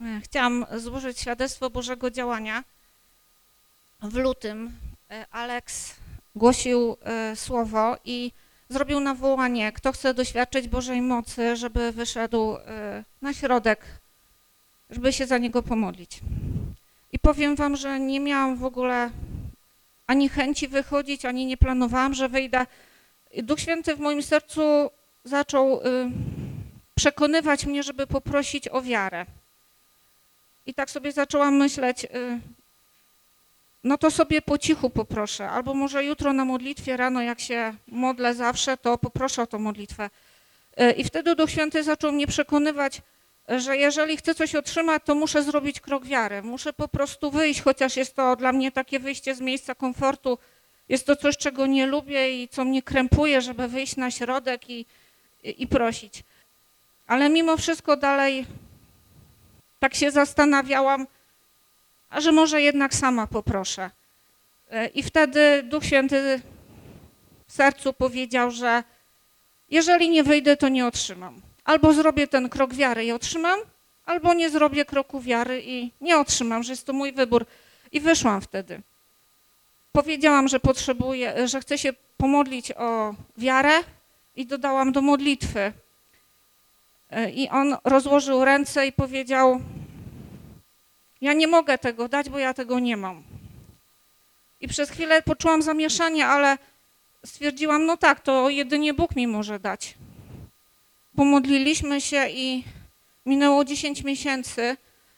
E, Chciałam złożyć świadectwo Bożego działania. W lutym e, Aleks głosił e, słowo i zrobił nawołanie, kto chce doświadczyć Bożej mocy, żeby wyszedł na środek, żeby się za niego pomodlić. I powiem wam, że nie miałam w ogóle ani chęci wychodzić, ani nie planowałam, że wyjdę. Duch Święty w moim sercu zaczął y, przekonywać mnie, żeby poprosić o wiarę. I tak sobie zaczęłam myśleć, y, no to sobie po cichu poproszę, albo może jutro na modlitwie rano, jak się modlę zawsze, to poproszę o tą modlitwę. Y, I wtedy Duch Święty zaczął mnie przekonywać, że jeżeli chcę coś otrzymać, to muszę zrobić krok wiary. Muszę po prostu wyjść, chociaż jest to dla mnie takie wyjście z miejsca komfortu. Jest to coś, czego nie lubię i co mnie krępuje, żeby wyjść na środek i, i, i prosić. Ale mimo wszystko dalej tak się zastanawiałam, a że może jednak sama poproszę. E, I wtedy Duch Święty w sercu powiedział, że jeżeli nie wyjdę, to nie otrzymam. Albo zrobię ten krok wiary i otrzymam, albo nie zrobię kroku wiary i nie otrzymam, że jest to mój wybór. I wyszłam wtedy. Powiedziałam, że potrzebuję, że chcę się pomodlić o wiarę i dodałam do modlitwy. E, I on rozłożył ręce i powiedział: Ja nie mogę tego dać, bo ja tego nie mam. I przez chwilę poczułam zamieszanie, ale stwierdziłam: No tak, to jedynie Bóg mi może dać. Pomodliliśmy się i minęło 10 miesięcy,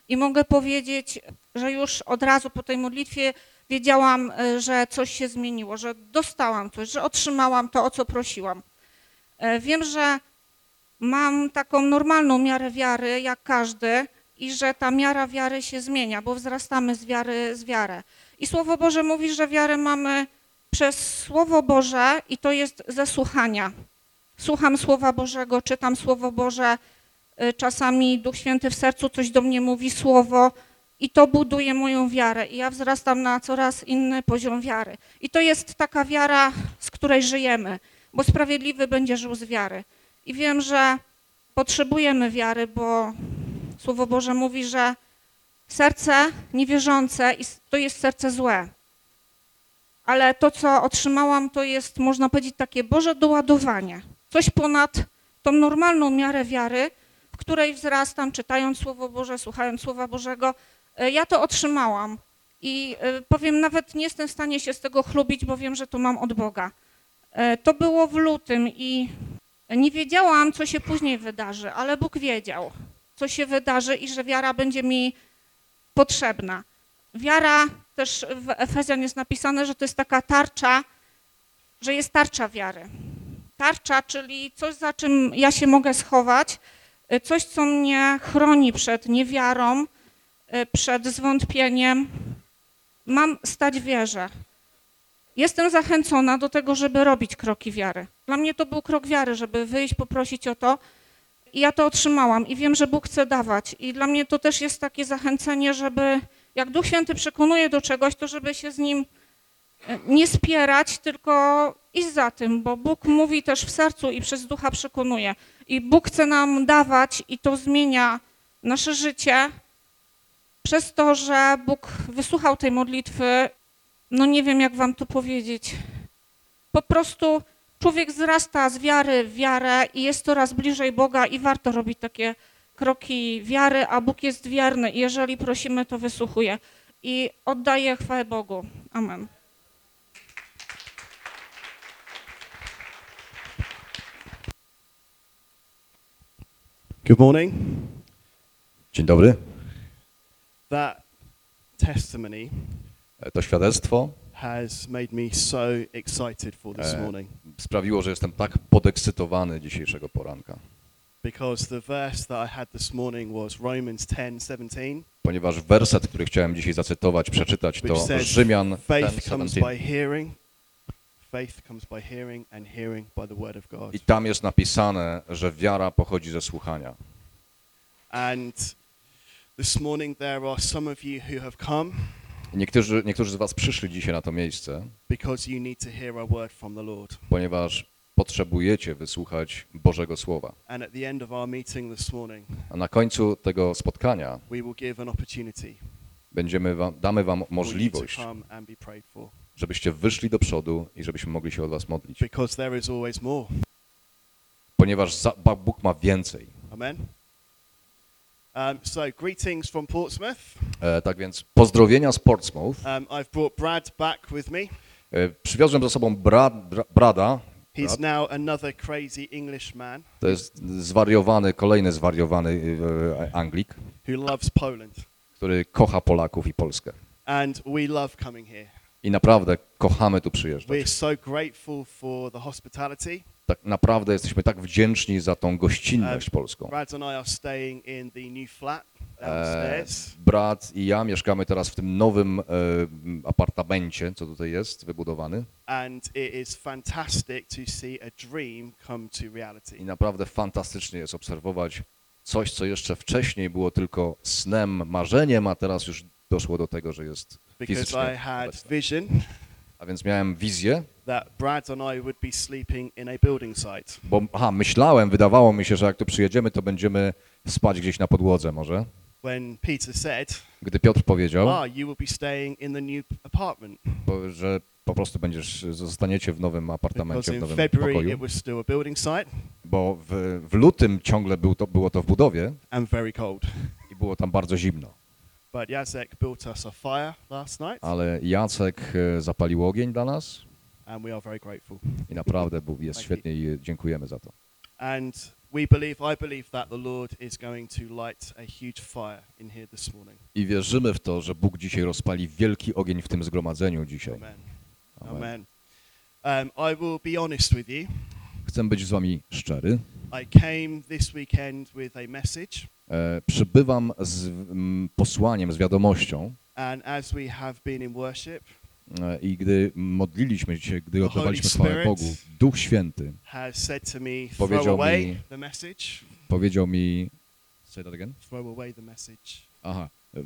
i mogę powiedzieć, że już od razu po tej modlitwie wiedziałam, e, że coś się zmieniło, że dostałam coś, że otrzymałam to, o co prosiłam. E, Wiem, że mam taką normalną miarę wiary, jak każdy, i że ta miara wiary się zmienia, bo wzrastamy z wiary z wiarę. I Słowo Boże mówi, że wiarę mamy przez Słowo Boże i to jest ze słuchania. Słucham Słowa Bożego, czytam Słowo Boże, y, czasami Duch Święty w sercu coś do mnie mówi, Słowo, i to buduje moją wiarę. I ja wzrastam na coraz inny poziom wiary. I to jest taka wiara, z której żyjemy, bo sprawiedliwy będzie żył z wiary. I wiem, że potrzebujemy wiary, bo Słowo Boże mówi, że serce niewierzące to jest serce złe. Ale to, co otrzymałam, to jest, można powiedzieć, takie Boże doładowanie. Coś ponad tą normalną miarę wiary, w której wzrastam, czytając Słowo Boże, słuchając Słowa Bożego. E, Ja to otrzymałam i e, powiem, nawet nie jestem w stanie się z tego chlubić, bo wiem, że to mam od Boga. E, To było w lutym i nie wiedziałam, co się później wydarzy, ale Bóg wiedział, co się wydarzy i że wiara będzie mi potrzebna. Wiara, też w Efezjan jest napisane, że to jest taka tarcza, że jest tarcza wiary. Tarcza, czyli coś, za czym ja się mogę schować, coś, co mnie chroni przed niewiarą, przed zwątpieniem. Mam stać wierze. Jestem zachęcona do tego, żeby robić kroki wiary. Dla mnie to był krok wiary, żeby wyjść, poprosić o to. I ja to otrzymałam i wiem, że Bóg chce dawać. I dla mnie to też jest takie zachęcenie, żeby jak Duch Święty przekonuje do czegoś, to żeby się z Nim e, nie spierać, tylko iść za tym, bo Bóg mówi też w sercu i przez Ducha przekonuje. I Bóg chce nam dawać i to zmienia nasze życie przez to, że Bóg wysłuchał tej modlitwy. No nie wiem, jak wam to powiedzieć. Po prostu człowiek wzrasta z wiary w wiarę i jest coraz bliżej Boga i warto robić takie kroki wiary, a Bóg jest wierny i jeżeli prosimy, to wysłuchuje. I oddaję chwałę Bogu. Amen. Good morning. Dzień dobry. That testimony To świadectwo so morning sprawiło, że jestem tak podekscytowany dzisiejszego poranka, because the verse that I had this morning was Romans 10:17, ponieważ werset, który chciałem dzisiaj zacytować, przeczytać, to says, Rzymian "Faith comes 10:17. by hearing, faith comes by hearing, and hearing by the word of God." I tam jest napisane, że wiara pochodzi ze słuchania. And this morning there are some of you who have come Niektórzy, niektórzy z was przyszli dzisiaj na to miejsce, because you need to hear a word from the Lord. ponieważ potrzebujecie wysłuchać Bożego Słowa. And at the end of our meeting this morning, A na końcu tego spotkania we will give an opportunity będziemy wam, damy wam for you to możliwość, come and be prayed for. żebyście wyszli do przodu i żebyśmy mogli się o was modlić. Because there is always more. Ponieważ za, Ba- Bóg ma więcej. Amen. Um, so, greetings from Portsmouth. E, tak więc pozdrowienia z Portsmouth. Um, I've brought Brad back with me. E, przywiozłem ze sobą Brad, Bra, Brada. He's Brad. now another crazy Englishman To jest zwariowany, kolejny zwariowany e, Anglik, who loves Poland. który kocha Polaków i Polskę. And we love coming here. I naprawdę kochamy tu We're przyjeżdżać. so grateful for the hospitality. Tak naprawdę jesteśmy tak wdzięczni za tą gościnność polską. The new flat E, brat i ja mieszkamy teraz w tym nowym e, apartamencie, co tutaj jest wybudowany. I naprawdę fantastycznie jest obserwować coś, co jeszcze wcześniej było tylko snem, marzeniem, a teraz już doszło do tego, że jest fizycznie A więc miałem wizję, that Brad and I would be sleeping in a building site. bo aha, myślałem, wydawało mi się, że jak tu przyjedziemy, to będziemy spać gdzieś na podłodze może. When Peter said, Gdy Piotr powiedział, Ah, you will be staying in the new apartment. po- że po prostu będziesz, zostaniecie w nowym apartamencie, w nowym February pokoju, it was still a building site bo w, w lutym ciągle był to, było to w budowie and very cold. i było tam bardzo zimno. But Jacek built us a fire last night Ale Jacek e, zapalił ogień dla nas and we are very grateful. i naprawdę był, jest Thank świetnie i dziękujemy za to. And we believe, I believe that the Lord is going to light a huge fire in here this morning. I wierzymy w to, że Bóg dzisiaj rozpali wielki ogień w tym zgromadzeniu dzisiaj. Amen. Amen. Um, I will be honest with you. Chcę być z wami szczery. I came this weekend with a message, przybywam z mm, posłaniem, z wiadomością and as we have been in worship, e, i gdy modliliśmy się, gdy oddawaliśmy chwałę Bogu, Duch Święty me, Powiedział mi- powiedział mi, say that again? throw away the message, Aha, e,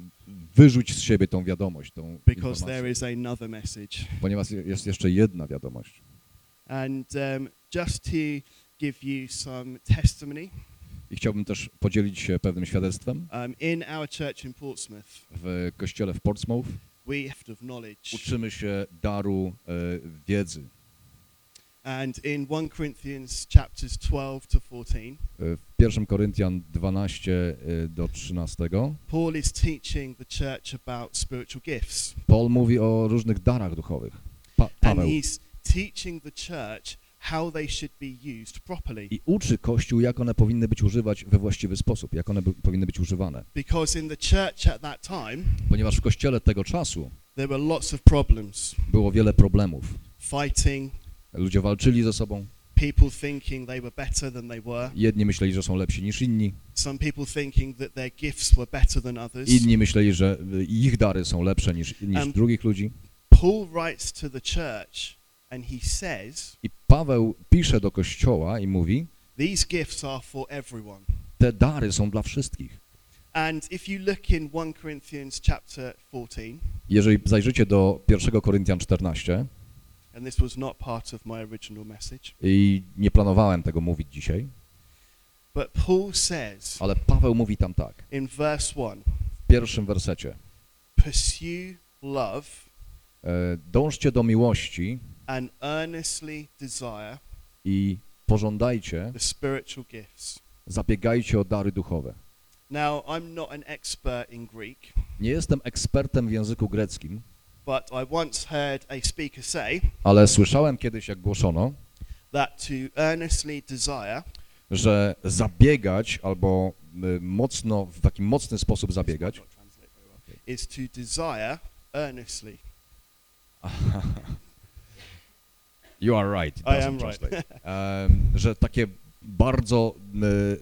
wyrzuć z siebie tą wiadomość, tą because there is another message. ponieważ jest jeszcze jedna wiadomość. And um, just to give you some testimony, I chciałbym też podzielić się pewnym świadectwem. um, W kościele w Portsmouth uczymy się daru e, wiedzy. And in 1 Corinthians chapters 12 to 14, E, W 1 Koryntian 12 e, do 13 Paul is teaching the church about spiritual gifts. Paul mówi o różnych darach duchowych. Pa And Paweł. he's teaching the church how they should be used properly. I uczy Kościół, jak one powinny być używać we właściwy sposób, jak one by, powinny być używane. Because in the church at that time, Ponieważ w Kościele tego czasu there were lots of problems było wiele problemów. fighting, Ludzie walczyli ze sobą. people thinking they were better than they were, Jedni myśleli, że są lepsi niż inni. some people thinking that their gifts were better than others. Inni myśleli, że ich dary są lepsze niż, niż Em, drugich ludzi. Paul writes to the church and he says, I Paweł pisze do Kościoła i mówi, These gifts are for everyone. te dary są dla wszystkich. And if you look in 1 Corinthians chapter 14, Jeżeli zajrzycie do 1 Koryntian 14, and this was not part of my original message, i nie planowałem tego mówić dzisiaj, but Paul says ale Paweł mówi tam tak, in verse 1 w pierwszym wersecie. pursue love E, Dążcie do miłości and earnestly desire i pożądajcie, the spiritual gifts. zabiegajcie o dary duchowe. Now, I'm not an expert in Greek, Nie jestem ekspertem w języku greckim, but I once heard a speaker say ale słyszałem kiedyś, jak głoszono, that to earnestly desire że zabiegać albo y, mocno, w taki mocny sposób zabiegać, is to desire earnestly. You are right. it I am right. translate. Em, że takie bardzo,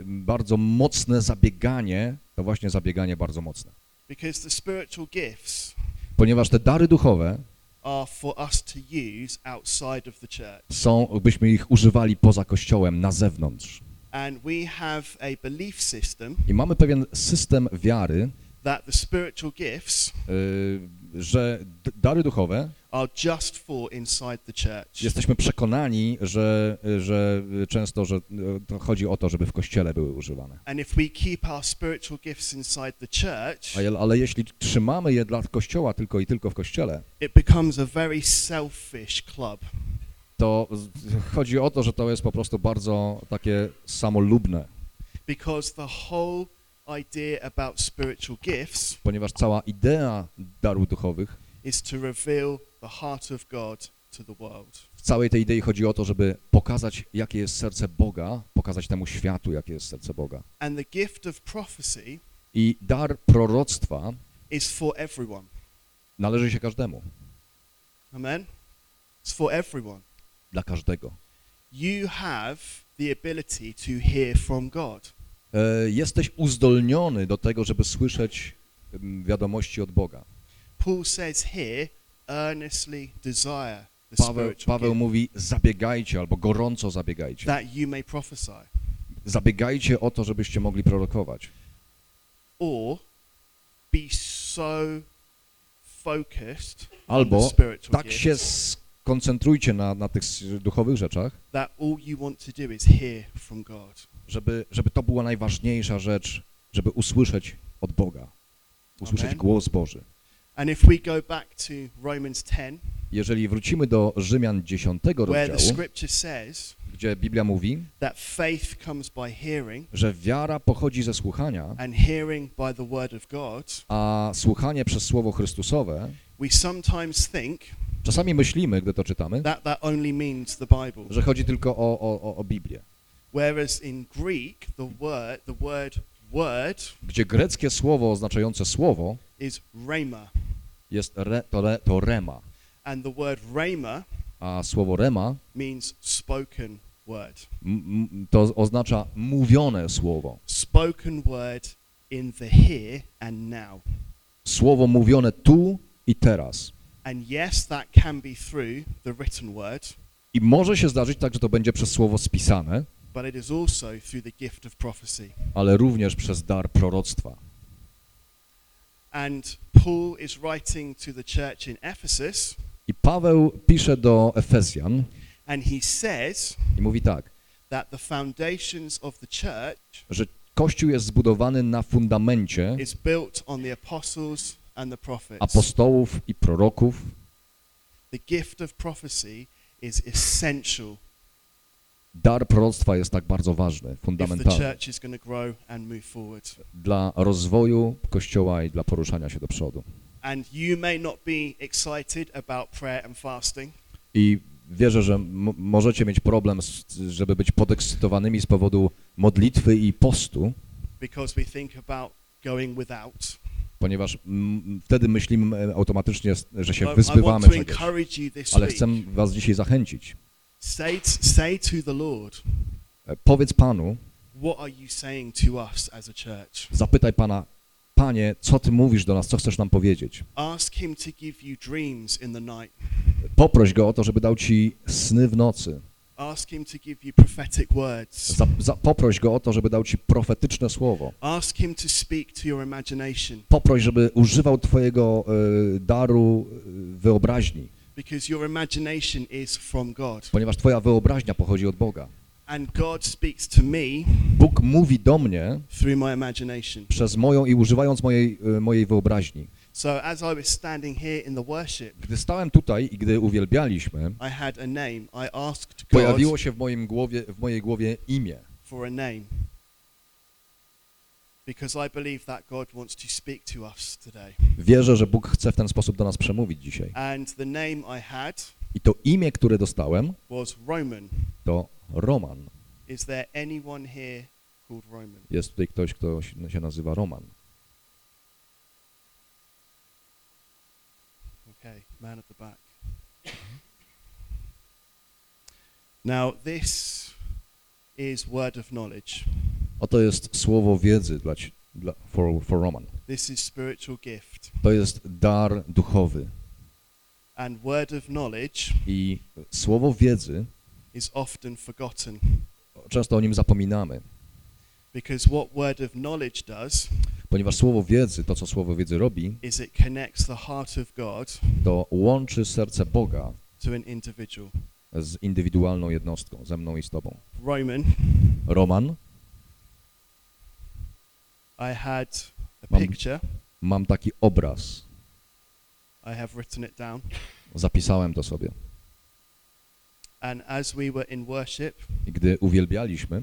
bardzo mocne zabieganie, to właśnie zabieganie bardzo mocne. Because the spiritual gifts Ponieważ te dary duchowe are for us to use outside of the church. są, byśmy ich używali poza kościołem, na zewnątrz. And we have a belief system I mamy pewien system wiary, that the spiritual gifts y, że dary duchowe are just for inside the church. Jesteśmy przekonani, że, że często że chodzi o to, żeby w kościele były używane. And if we keep our spiritual gifts inside the church, A je- Ale jeśli trzymamy je dla kościoła tylko i tylko w kościele, it becomes a very selfish club. to chodzi o to, że to jest po prostu bardzo takie samolubne, Because the whole idea about spiritual gifts ponieważ cała idea darów duchowych, is to reveal the heart of God to the world. w całej tej idei chodzi o to, żeby pokazać, jakie jest serce Boga, pokazać temu światu, jakie jest serce Boga. And the gift of prophecy I dar proroctwa is for everyone. należy się każdemu, Amen? It's for everyone. dla każdego. You have the ability to hear from God. E, Jesteś uzdolniony do tego, żeby słyszeć em, wiadomości od Boga. Paul says here, earnestly desire the Paweł, spiritual Paweł gift, mówi, zabiegajcie albo gorąco zabiegajcie. that you may prophesy. Zabiegajcie o to, żebyście mogli prorokować. Or be so focused on the Albo spiritual tak gift się skoncentrujcie na, na tych s- duchowych rzeczach, that all you want to do is hear from God. żeby, żeby to była najważniejsza rzecz, żeby usłyszeć od Boga, usłyszeć Amen. głos Boży. And if we go back to Romans 10, Jeżeli wrócimy do Rzymian 10 where the rozdziału, gdzie Biblia mówi, that faith comes by hearing, że wiara pochodzi ze słuchania, and hearing by the word of God, a słuchanie przez Słowo Chrystusowe, we sometimes think czasami myślimy, gdy to czytamy, that that only means the Bible. że chodzi tylko o, o, o- Biblię. Whereas in Greek, the word, the word Gdzie greckie słowo oznaczające słowo jest re, to, re, to rema, and the word rhema a słowo rema means spoken word. to oznacza mówione słowo. Spoken word in the here and now. Słowo mówione tu i teraz. And yes, that can be through the written word, I może się zdarzyć tak, że to będzie przez słowo spisane, but it is also through the gift of prophecy. ale również przez dar proroctwa. And Paul is writing to the church in Ephesus, I Paweł pisze do Efezjan and he says i mówi tak, that the foundations of the church że Kościół jest zbudowany na fundamencie is built on the apostles and the prophets. apostołów i proroków. The gift of prophecy is essential Dar proroctwa jest tak bardzo ważny, fundamentalny. dla rozwoju Kościoła i dla poruszania się do przodu. I wierzę, że możecie mieć problem, z, żeby być podekscytowanymi z powodu modlitwy i postu, ponieważ wtedy myślimy automatycznie, że się wyzbywamy this Ale chcę was dzisiaj zachęcić. Say, say to the Lord, E, Powiedz Panu, what are you saying to us as a church? zapytaj Pana, Panie, co Ty mówisz do nas, co chcesz nam powiedzieć? Ask Him to give you dreams in the night. Poproś Go o to, żeby dał Ci sny w nocy. Ask Him to give you prophetic words. Za, za, poproś Go o to, żeby dał Ci profetyczne słowo. Ask Him to speak to your imagination Poproś, żeby używał Twojego e, daru e, wyobraźni, because your imagination is from God. ponieważ Twoja wyobraźnia pochodzi od Boga. And God speaks to me Bóg mówi do mnie through my imagination. przez moją i używając mojej, e, mojej wyobraźni. So as I was standing here in the worship, Gdy stałem tutaj i gdy uwielbialiśmy, I had a name. I asked God pojawiło się w, moim głowie, w mojej głowie imię, for a name because I believe that God wants to speak to us today. Wierzę, że Bóg chce w ten sposób do nas przemówić dzisiaj. I to imię, które dostałem, to Roman. Jest tutaj ktoś, kto się nazywa Roman. Okay, man at the back. Now, this is word of knowledge. Oto jest słowo wiedzy dla, dla for, for Roman. This is spiritual gift. To jest dar duchowy. And word of knowledge I słowo wiedzy, is often forgotten często o nim zapominamy, because what word of knowledge does Ponieważ słowo wiedzy, to co słowo wiedzy robi, is it connects the heart of God to łączy serce Boga to an individual. z indywidualną jednostką, ze mną i z tobą. Roman, Roman, I had a Mam- picture. mam taki obraz, I have written it down. zapisałem to sobie. And as we were in worship, I gdy uwielbialiśmy,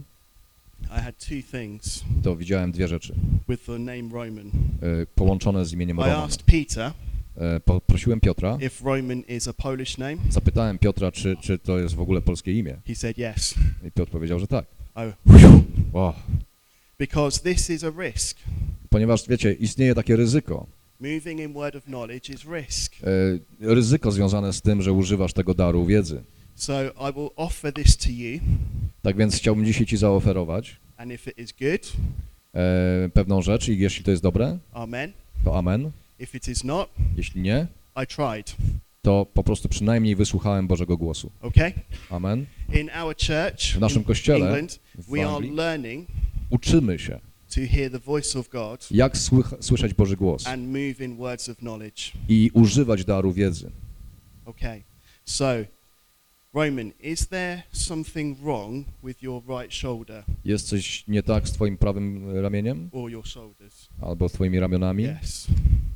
I had two things to widziałem dwie rzeczy, with the name Roman. e, połączone z imieniem I Roman. asked Peter E, Poprosiłem Piotra, if Roman is a Polish name. zapytałem Piotra, czy, czy to jest w ogóle polskie imię. He said yes. I Piotr powiedział, że tak. I, O, because this is a risk. ponieważ, wiecie, istnieje takie ryzyko. Moving in word of knowledge is risk. E, Ryzyko związane z tym, że używasz tego daru wiedzy. So I will offer this to you, Tak więc chciałbym dzisiaj Ci zaoferować and if it is good, e, pewną rzecz i jeśli to jest dobre, amen. to amen. If it is not, Jeśli nie, I tried. to po prostu przynajmniej wysłuchałem Bożego głosu. Okay? Amen. In our church W naszym kościele England, w we are Anglii learning uczymy się, jak słyszeć Boży głos i używać daru wiedzy. Okay. So, Roman, is there something wrong with your right shoulder Jest coś nie tak z Twoim prawym ramieniem or your shoulders? albo z Twoimi ramionami? Yes.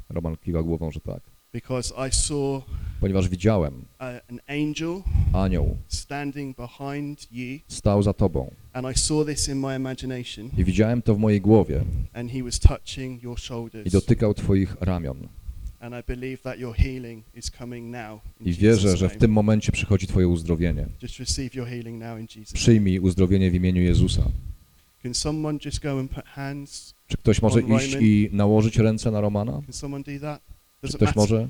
Roman kiwa głową, że tak. Because I saw Ponieważ widziałem a, an angel anioł standing behind you, stał za Tobą and I saw this in my imagination, i widziałem to w mojej głowie and he was touching your i shoulders. dotykał Twoich ramion. And I believe that your healing is coming now. In I wierzę, że w tym momencie przychodzi Twoje uzdrowienie. Just receive your healing now in Jesus' name. Przyjmij uzdrowienie w imieniu Jezusa. Can someone just go and put hands? Czy ktoś może iść i nałożyć ręce na Romana? Can someone do that? Ktoś może?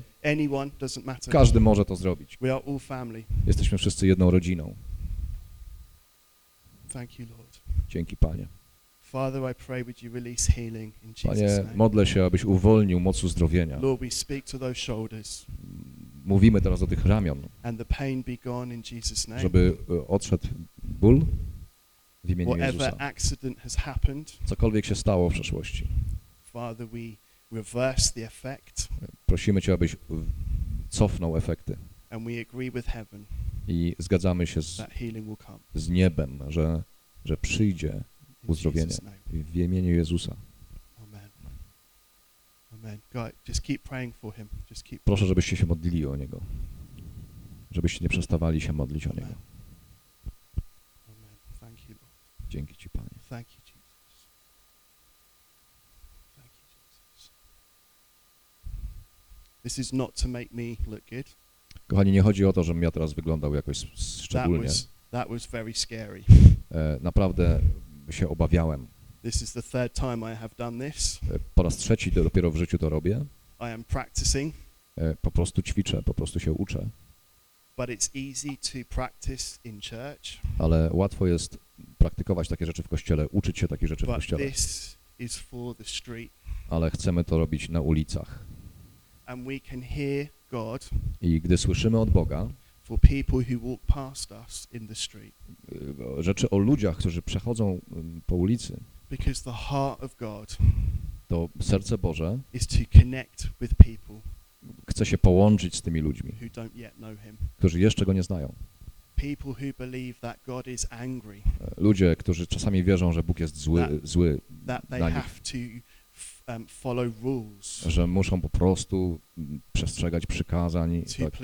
Każdy może to zrobić. Jesteśmy wszyscy jedną rodziną. Dzięki Panie. Panie, modlę się, abyś uwolnił moc uzdrowienia. Mówimy teraz do tych ramion, żeby e, odszedł ból w imieniu Jezusa. Cokolwiek się stało w przeszłości. Reverse the effect Prosimy Cię, abyś cofnął efekty and we agree with heaven i zgadzamy się z, that healing will come. z niebem, że, że przyjdzie Uzdrowienie. W imieniu Jezusa. Amen. Amen. God, just keep praying for him. Just keep Proszę, żebyście się modlili o Niego. Żebyście nie przestawali się modlić o Niego. Amen. Dzięki Ci, Panie. Thank you, Jesus. Thank you, Jesus. This is not to make me look good. Kochani, nie chodzi o to, żebym ja teraz wyglądał jakoś s- s- That szczególnie. was that was very scary. E, Naprawdę się obawiałem. This is the third time I have done this. E, Po raz trzeci do- dopiero w życiu to robię. I am practicing, E, Po prostu ćwiczę, po prostu się uczę. but it's easy to practice in church. Ale łatwo jest praktykować takie rzeczy w kościele, uczyć się takich rzeczy w But kościele. this is for the street, Ale chcemy to robić na ulicach. And we can hear God I gdy słyszymy od Boga for people who walk past us in the street, e, rzeczy o ludziach, którzy przechodzą po ulicy, because the heart of God to serce Boże is to connect with people chce się połączyć z tymi ludźmi, who don't yet know Him. którzy jeszcze Go nie znają. People who believe that God is angry, Ludzie, którzy czasami wierzą, że Bóg jest zły, Tak. zły that they Na nich. have to że muszą po prostu przestrzegać przykazań, to tak,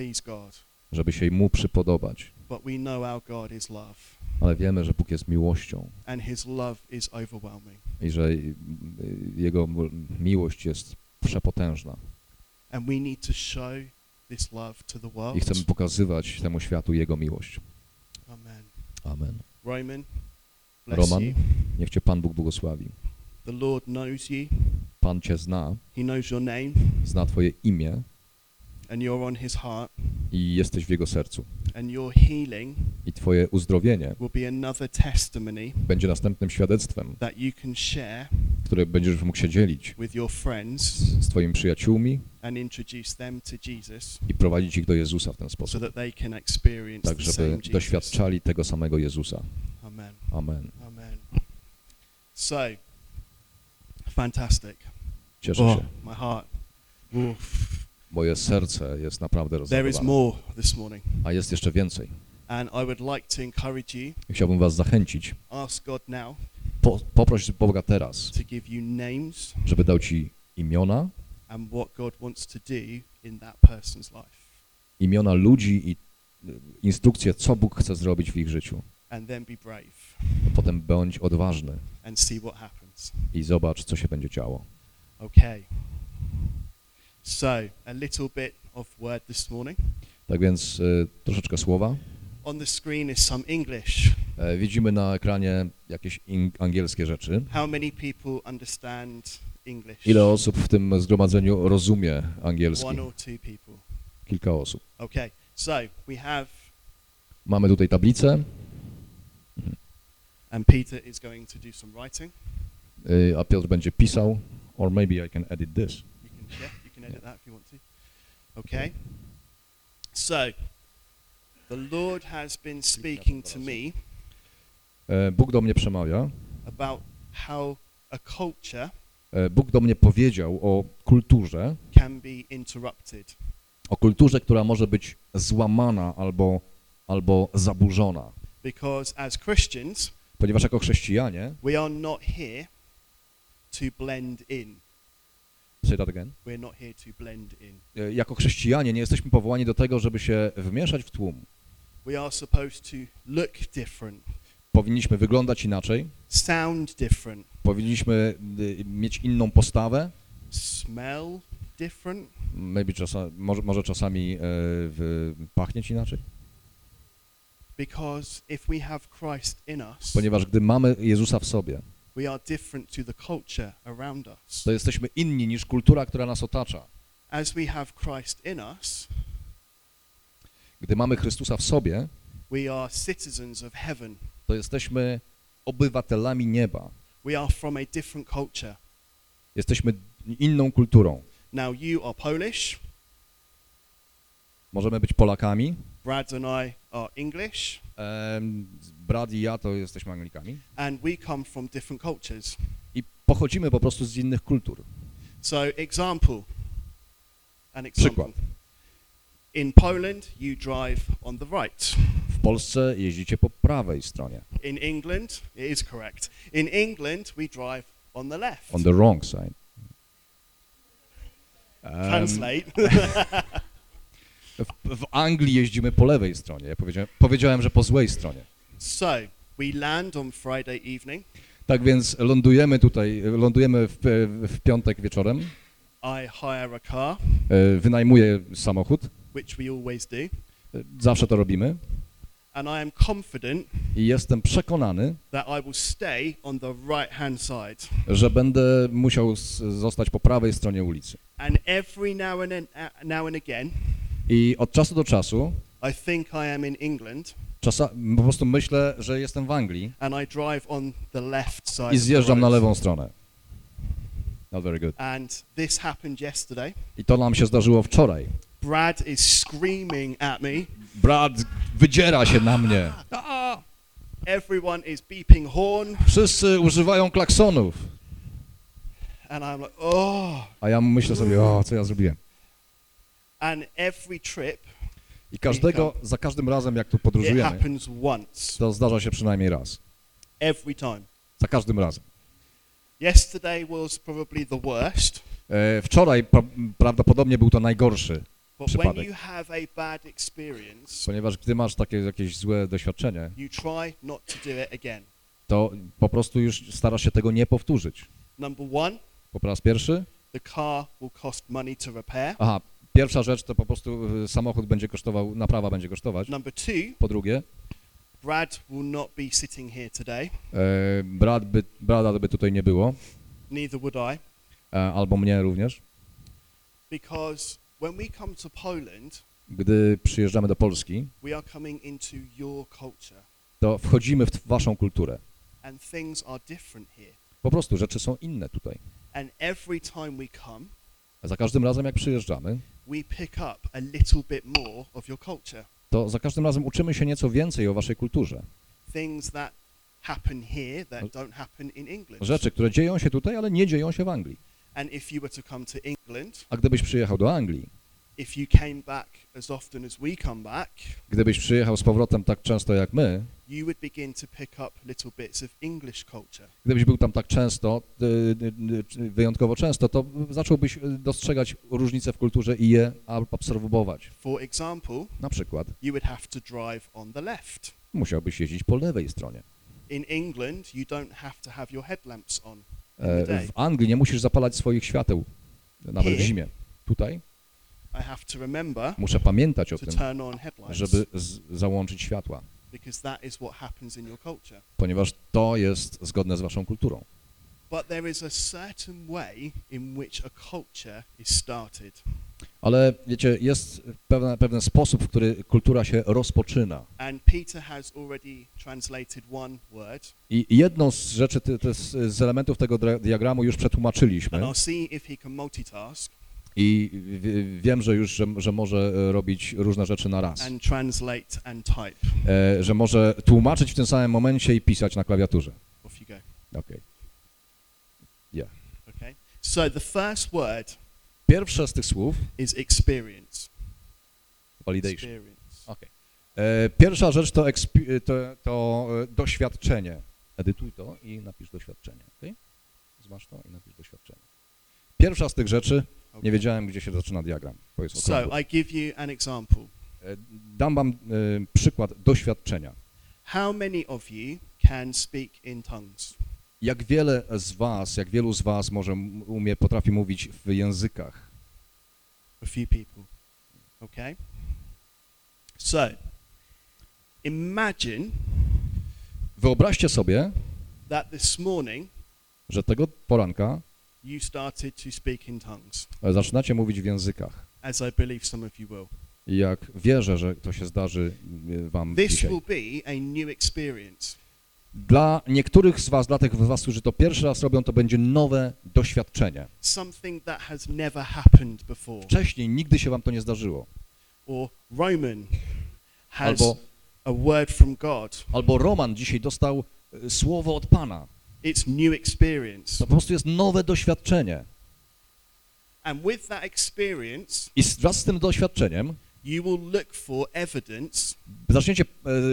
żeby się Mu przypodobać. But we know our God is love, Ale wiemy, że Bóg jest miłością and His love is overwhelming. i że y, y, Jego miłość jest przepotężna. And we need to show this love to the world. I chcemy pokazywać temu światu Jego miłość. Amen. Amen. Roman, niech Cię Pan Bóg błogosławi. The Lord knows you. Pan Cię zna, He knows your name, zna Twoje imię and you're on His heart. i jesteś w Jego sercu. And your healing I Twoje uzdrowienie will be another testimony będzie następnym świadectwem, that you can share które będziesz mógł się dzielić with your friends z, Twoimi przyjaciółmi and introduce them to Jesus i prowadzić ich do Jezusa w ten so sposób. that they can experience tak the żeby same Jesus. doświadczali tego samego Jezusa. Amen. Amen. Amen. So, fantastic. Cieszę Oh, się. my heart. Oof. Moje serce jest naprawdę rozładowane. A jest jeszcze więcej. And I would like to encourage you, Chciałbym was zachęcić. ask God now Po, poproś Boga teraz, to give you names żeby dał ci imiona, and what God wants to do in that person's life. imiona ludzi i y, instrukcje, co Bóg chce zrobić w ich życiu. And then be brave Potem bądź odważny and see what happens. I zobacz, co się będzie działo. Okay. So, a little bit of word this morning. Tak więc y, troszeczkę słowa. On the screen is some English. E, widzimy na ekranie jakieś angielskie rzeczy. How many people understand English? Ile osób w tym zgromadzeniu rozumie angielski? One or two people. Kilka osób. Okay. So, we have, Mamy tutaj tablicę, and Peter is going to do some writing. Y, a Piotr będzie pisał, or maybe I can edit this. You can, yeah, you can edit that if you want to. Okay. So, the Lord has been speaking to me E, Bóg do mnie przemawia. about how a culture E, Bóg do mnie powiedział o kulturze, can be interrupted. o kulturze, która może być złamana albo, albo zaburzona. Because as Christians, Ponieważ jako chrześcijanie, we are not here to blend in. say that again, We're not here to blend in. E, jako chrześcijanie nie jesteśmy powołani do tego, żeby się wmieszać w tłum. We are supposed to look different, Powinniśmy wyglądać inaczej, sound different, powinniśmy y, mieć inną postawę, smell different, maybe może, może czasami e, w, pachnieć inaczej. because if we have Christ in us, Ponieważ gdy mamy Jezusa w sobie, we are different to the culture around us. to jesteśmy inni niż kultura, która nas otacza. As we have Christ in us, Gdy mamy Chrystusa w sobie, we are citizens of heaven. to jesteśmy obywatelami nieba. We are from a different culture. Jesteśmy inną kulturą. Now, you are Polish, Możemy być Polakami. Brad and I are English, em, Brad i ja to jesteśmy Anglikami. and we come from different cultures. I pochodzimy po prostu z innych kultur. So, example. An example. Przykład. In Poland, you drive on the right. W Polsce jeździcie po prawej stronie. In England, it is correct. In England, we drive on the left. On the wrong side. Em, Translate. w, w Anglii jeździmy po lewej stronie. Ja powiedziałem, powiedziałem, że po złej stronie. So, we land on Friday evening. Tak więc lądujemy tutaj, lądujemy w, w piątek wieczorem. I hire a car, E, Wynajmuję samochód. which we always do, E, Zawsze to robimy. and I am confident I jestem przekonany, that I will stay on the right hand side. że będę musiał s- zostać po prawej stronie ulicy. And every now and, then, uh, now and again, I od czasu do czasu I think I am in England, czasa, po prostu myślę, że jestem w Anglii and I drive on the left side. i zjeżdżam na lewą stronę. Not very good. And this happened yesterday. I to nam się zdarzyło wczoraj. Brad is screaming at me. Brat wydziera się na mnie. Everyone is beeping horn, Wszyscy używają klaksonów. and I'm like, oh. A ja myślę sobie, o, co ja zrobiłem. And every trip, I każdego, za każdym razem, jak tu it podróżujemy, happens once. to zdarza się przynajmniej raz. Every time. Za każdym razem. Yesterday was probably the worst, E, wczoraj pra prawdopodobnie był to najgorszy, but when Przypadek. you have a bad experience, ponieważ gdy masz takie jakieś złe doświadczenie, you try not to do it again. to po prostu już starasz się tego nie powtórzyć. Number one, Po raz pierwszy, the car will cost money to repair. aha, pierwsza rzecz to po prostu y, samochód będzie kosztował, naprawa będzie kosztować. Number two, Po drugie, Brad will not be sitting here today, e, brat by, brata by tutaj nie było, neither would I, e, albo mnie również. because when we come to Poland, Gdy przyjeżdżamy do Polski, we are coming into your culture, to wchodzimy w waszą kulturę. and things are different here. Po prostu rzeczy są inne tutaj. And every time we come, za każdym razem, jak przyjeżdżamy, to za każdym razem uczymy się nieco więcej o waszej kulturze. England. Rzeczy, które dzieją się tutaj, ale nie dzieją się w Anglii. A gdybyś przyjechał do Anglii, if you came back as often as we come back, gdybyś przyjechał z powrotem tak często jak my, you would begin to pick up little bits of English culture. gdybyś był tam tak często, y, y, y, wyjątkowo często, to zacząłbyś dostrzegać różnice w kulturze i je obserwować. For example, Na przykład you would have to drive on the left. musiałbyś jeździć po lewej stronie. In England, you don't have to have your headlamps on E. W Anglii nie musisz zapalać swoich świateł, nawet w Here? zimie. Tutaj I have to remember muszę pamiętać o tym, żeby załączyć światła, because that is what happens in your culture. ponieważ to jest zgodne z waszą kulturą. But there is a certain way in which a culture is started. Ale wiecie, jest pewna, pewien sposób, w który kultura się rozpoczyna. I jedną z rzeczy, z, elementów tego diagramu już przetłumaczyliśmy I wiem, że już, że, że może robić różne rzeczy na raz. and translate and type. E, że może tłumaczyć w tym samym momencie i pisać na klawiaturze. Off you go. Okej. Okay. So the first word Pierwsze z tych słów, is experience. validation. Experience. Okej. E, Pierwsza rzecz to, to, to e, doświadczenie. Edytuj to i napisz doświadczenie. Okay? Zmasz to i napisz doświadczenie. Pierwsza z tych rzeczy, nie wiedziałem, gdzie się zaczyna diagram. To jest okrągły. So I give you an example. E, Dam wam e, przykład doświadczenia. How many of you can speak in tongues? Jak wiele z was, jak wielu z was może m- umie, potrafi mówić w językach? A few people. Okay? So, imagine Wyobraźcie sobie, that this morning że tego poranka you started to speak in tongues, e, zaczynacie mówić w językach. as I believe some of you will. Jak wierzę, że to się zdarzy e, wam This dzisiaj. will be a new experience. Dla niektórych z was, dla tych z was, którzy to pierwszy raz robią, to będzie nowe doświadczenie. Something that has never happened before. Wcześniej nigdy się wam to nie zdarzyło. Or Roman has Albo, a word from God. albo Roman dzisiaj dostał e, słowo od Pana. It's new experience. To po prostu jest nowe doświadczenie. And with that experience, I wraz z tym doświadczeniem you will look for evidence zaczniecie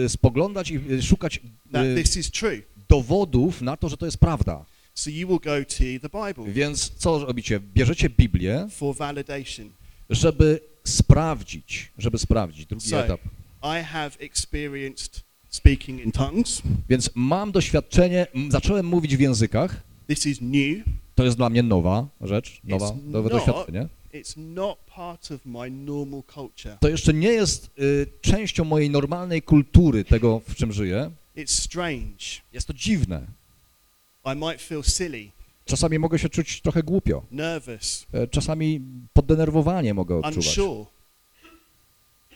e, spoglądać i e, szukać that e, this is true. dowodów na to, że to jest prawda. So you will go to the Bible Więc co robicie? Bierzecie Biblię, for validation. żeby sprawdzić, żeby sprawdzić, drugi So- etap. I have experienced speaking in tongues. Więc mam doświadczenie, zacząłem mówić w językach, This is new. to jest dla mnie nowa rzecz, nowa, It's nowe not- doświadczenie. It's not part of my normal culture. To jeszcze nie jest y, częścią mojej normalnej kultury, tego w czym żyję. It's strange. Jest to dziwne. I might feel silly, Czasami mogę się czuć trochę głupio, nervous, e, czasami poddenerwowanie mogę odczuwać. unsure.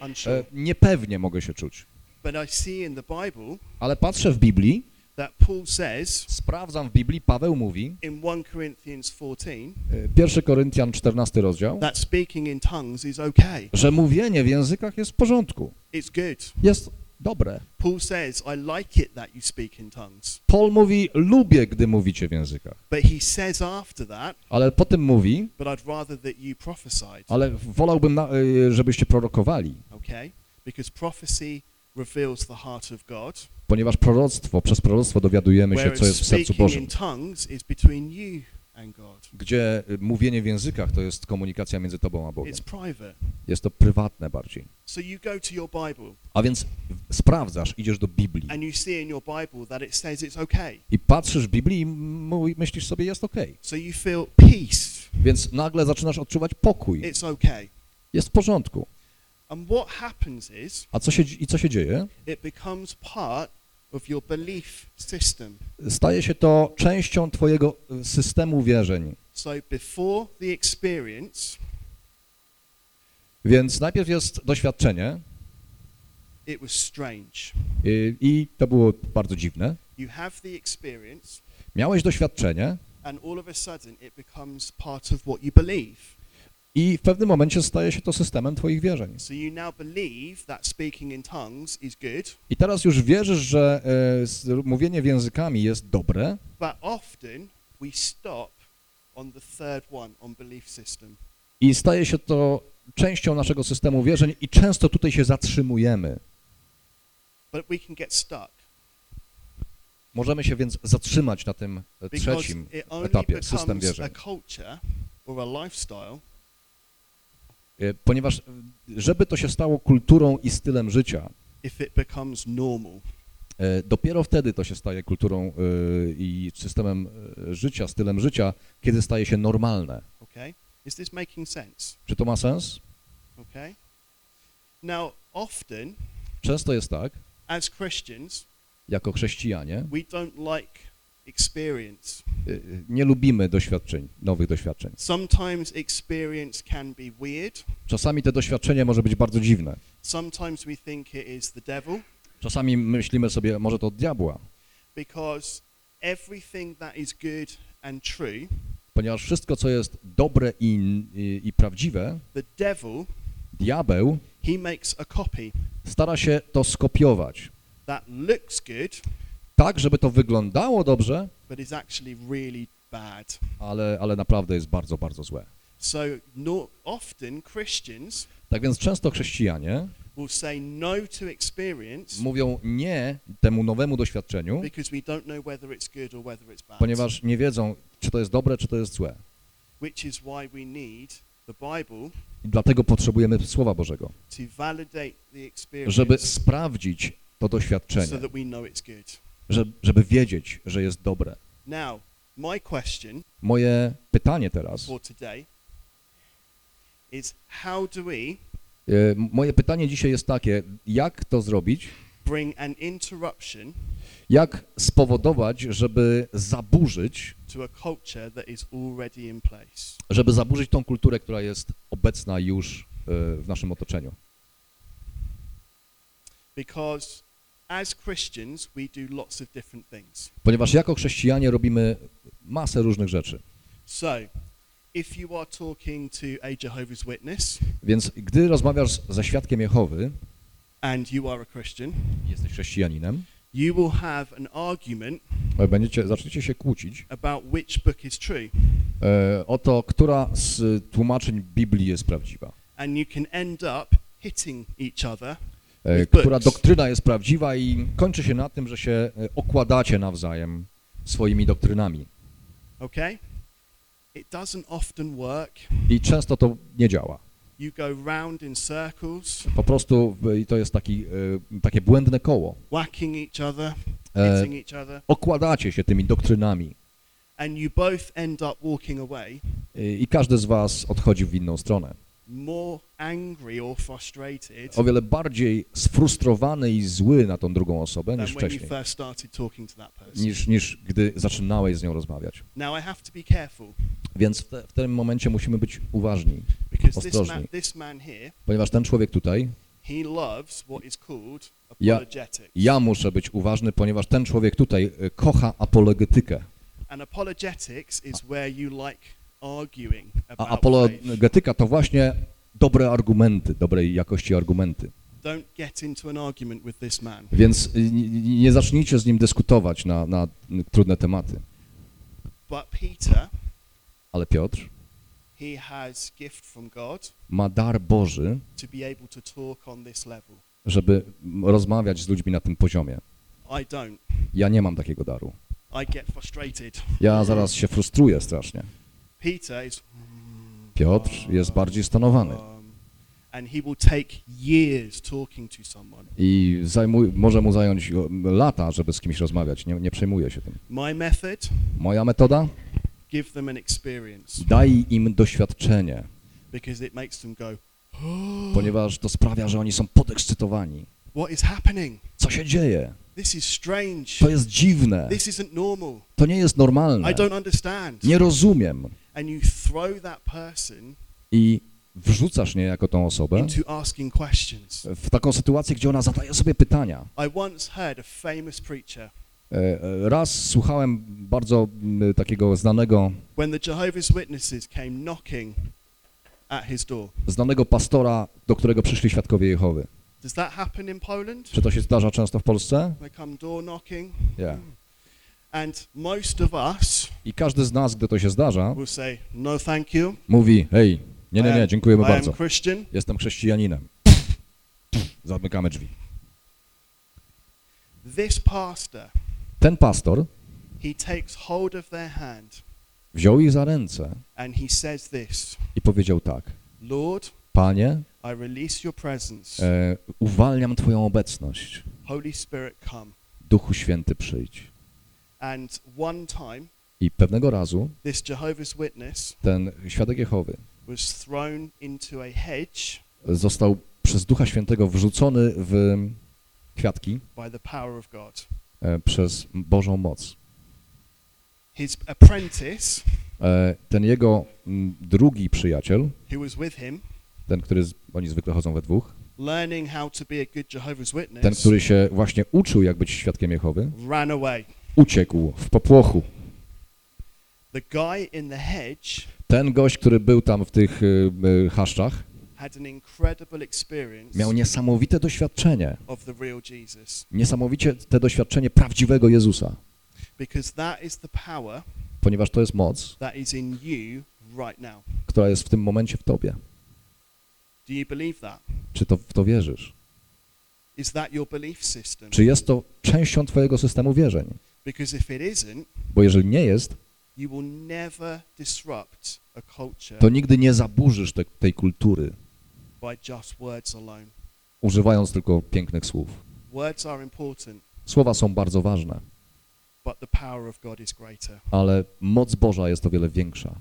Unsure. E, Niepewnie mogę się czuć. But I see in the Bible Ale patrzę w Biblii, that Paul says sprawdzam w Biblii, Paweł mówi, in 1 Corinthians 14 e, 1 Koryntian 14 rozdział, that speaking in tongues is okay. że mówienie w językach jest w porządku, It's good. jest dobre. Paul says, I like it that you speak in tongues. Paul mówi, lubię, gdy mówicie w językach. But he says after that, Ale potem mówi, but I'd rather that you prophesied. ale wolałbym, e, żebyście prorokowali, Okay? Because prophecy reveals the heart of God, ponieważ proroctwo, przez proroctwo dowiadujemy się, co jest w sercu Bożym. in tongues is between you and God. Gdzie y, mówienie w językach to jest komunikacja między tobą a Bogiem. Jest to prywatne bardziej. A więc sprawdzasz, idziesz do Biblii i patrzysz w Biblii i myślisz sobie, jest peace. Więc nagle zaczynasz odczuwać pokój. Jest w porządku. And what happens is A co się, I co się dzieje? it becomes part of your belief system. Staje się to częścią twojego y, systemu wierzeń. So before the experience, Więc najpierw jest doświadczenie it was strange. y, i to było bardzo dziwne. You have the experience, Miałeś doświadczenie and all of a sudden it becomes part of what you believe. I w pewnym momencie staje się to systemem twoich wierzeń. I teraz już wierzysz, że e, mówienie w językami jest dobre. I staje się to częścią naszego systemu wierzeń i często tutaj się zatrzymujemy. Możemy się więc zatrzymać na tym e, trzecim etapie, system wierzeń. culture or a lifestyle E, Ponieważ e, żeby to się stało kulturą i stylem życia, normal. e, dopiero wtedy to się staje kulturą e, i systemem e, życia, stylem życia, kiedy staje się normalne. Okay? Czy to ma sens? Okay? Now, often, Często jest tak, jako chrześcijanie, we don't like experience. e, nie lubimy doświadczeń, nowych doświadczeń. Sometimes experience can be weird. Czasami te doświadczenie może być bardzo dziwne. Sometimes we think it is the devil Czasami myślimy sobie, może to od diabła, because everything that is good and true, ponieważ wszystko, co jest dobre i, i, i prawdziwe, the devil, diabeł he makes a copy stara się to skopiować that looks good tak, żeby to wyglądało dobrze, but is actually really bad. ale, ale naprawdę jest bardzo, bardzo złe. So no, often Christians Tak więc często chrześcijanie will say no to experience mówią nie temu nowemu doświadczeniu, because we don't know whether it's good or whether it's bad. ponieważ nie wiedzą, czy to jest dobre, czy to jest złe. Which is why we need the Bible I dlatego potrzebujemy Słowa Bożego, to validate the experience żeby sprawdzić to doświadczenie, so that we know it's good. Żeby, żeby wiedzieć, że jest dobre. Now, my question Moje pytanie teraz, for today is how do we e, moje pytanie dzisiaj jest takie, jak to zrobić, bring an interruption jak spowodować, żeby zaburzyć, to a culture that is already in place? żeby zaburzyć tą kulturę, która jest obecna już e, w naszym otoczeniu. Because as Christians, we do lots of different things. Ponieważ jako chrześcijanie robimy masę różnych rzeczy. So, if you are talking to a Jehovah's Witness Więc gdy rozmawiasz ze świadkiem Jehowy, and you are a Christian, jesteś chrześcijaninem, you will have an argument e, będziecie, zaczniecie się kłócić about which book is true. e, o to, która z tłumaczeń Biblii jest prawdziwa. And you can end up hitting each other która books. doktryna jest prawdziwa i kończy się na tym, że się e, okładacie nawzajem swoimi doktrynami. Okay? It doesn't often work. I często to nie działa. You go round in circles, Po prostu i to jest taki, e, takie błędne koło. whacking each other, E, hitting each other, okładacie się tymi doktrynami and you both end up walking away e, i każdy z was odchodzi w inną stronę. More angry or frustrated O wiele bardziej sfrustrowany i zły na tą drugą osobę niż wcześniej, niż, niż gdy zaczynałeś z nią rozmawiać. Now I have to be careful Więc w, te, w tym momencie musimy być uważni, because this man, this man here, ponieważ ten człowiek tutaj, he loves what is called Ja- apologetics. ja muszę być uważny, ponieważ ten człowiek tutaj e, kocha apologetykę. And apologetics is where you like A apologetyka to właśnie dobre argumenty, dobrej jakości argumenty. Więc nie- zacznijcie z nim dyskutować na, na trudne tematy. Ale Piotr ma dar Boży, żeby rozmawiać z ludźmi na tym poziomie. Ja nie mam takiego daru. Ja zaraz się frustruję strasznie. Piotr jest bardziej stonowany um, i zajmuj, może mu zająć lata, żeby z kimś rozmawiać. Nie, nie przejmuję się tym. Moja metoda? Daj im doświadczenie, ponieważ to sprawia, że oni są podekscytowani. Co się dzieje? To jest dziwne. To nie jest normalne. Nie rozumiem. I wrzucasz niejako tą osobę w taką sytuację, gdzie ona zadaje sobie pytania. E, e, Raz słuchałem bardzo takiego znanego, when the Jehovah's Witnesses came knocking at his door. znanego pastora, do którego przyszli świadkowie Jehowy. Does that happen in Poland? Czy to się zdarza często w Polsce? They come door knocking. Nie. And most of us I każdy z nas, gdy to się zdarza, will say, no thank you. mówi, hej, nie, nie, nie, dziękujemy I am bardzo. Christian. Jestem chrześcijaninem. Zamykamy drzwi. This pastor, Ten pastor he takes hold of their hand wziął ich za ręce and he says this, i powiedział tak, Lord, Panie, I release your presence. e, uwalniam Twoją obecność. Holy Spirit, come. Duchu Święty przyjdź. And one time, I pewnego razu this Jehovah's Witness ten świadek Jehowy was thrown into a hedge został przez Ducha Świętego wrzucony w kwiatki by the power of God. e, przez Bożą moc. His apprentice, E, Ten jego drugi przyjaciel, ten, który, z, oni zwykle chodzą we dwóch, ten, który się właśnie uczył, jak być świadkiem Jehowy, uciekł w popłochu. Ten gość, który był tam w tych y, y, experience miał niesamowite doświadczenie, niesamowicie te doświadczenie prawdziwego Jezusa, ponieważ to jest moc, która jest w tym momencie w tobie. Do you believe that? Czy to w to wierzysz? Is that your belief system? Czy jest to częścią twojego systemu wierzeń? Because if it isn't, Bo jeżeli nie jest, you will never disrupt a culture to nigdy nie zaburzysz te, tej kultury, by just words alone. używając tylko pięknych słów. Words are important, Słowa są bardzo ważne, but the power of God is greater. ale moc Boża jest o wiele większa.